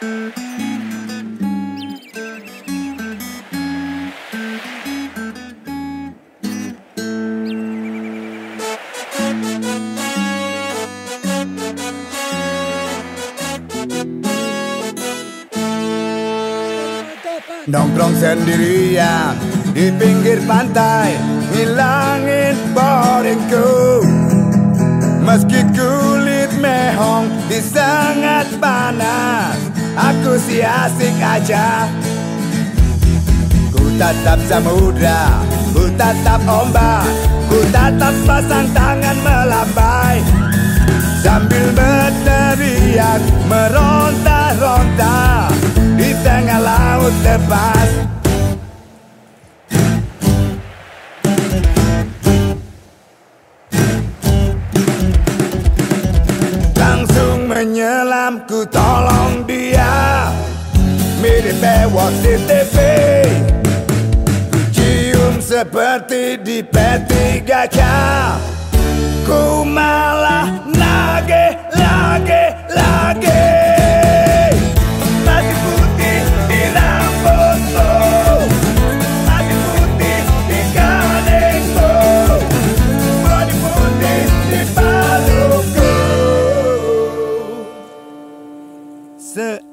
Nongkrong sendirian di pinggir pantai Ngilangin boringku. Meski kulit mehong di sangat panas Aku si asik aja. Ku tatap samudra, ku tatap ombak Ku tatap pasang tangan melambai. Sambil berteriak meronta-ronta di tengah laut lepas menyelam ku tolong dia. Mirip bewok di TV Ku cium seperti di P3K Ku malah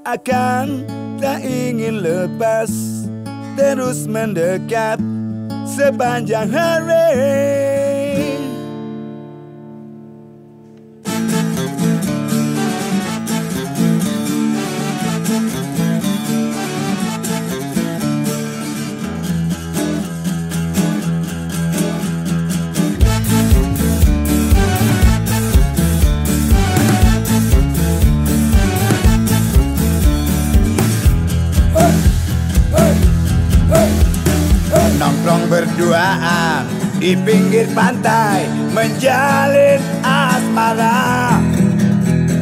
Seakan tak ingin lepas Terus mendekat sepanjang hari berduaan di pinggir pantai Menjalin asmara.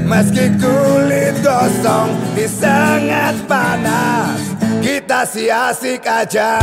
Meski kulit gosong di sangat panas Kita si asik aja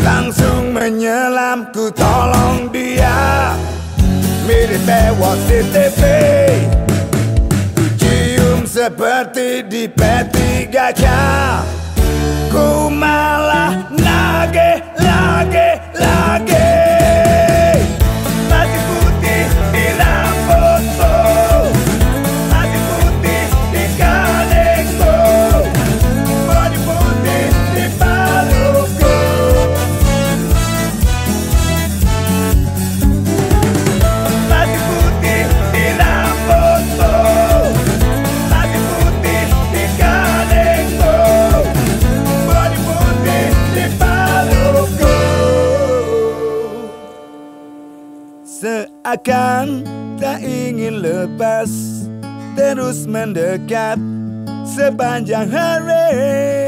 Langsung menyelam ku tolong dia. Mirip bewok di TV seperti di P3K Ku malah Seakan tak ingin lepas Terus mendekat sepanjang hari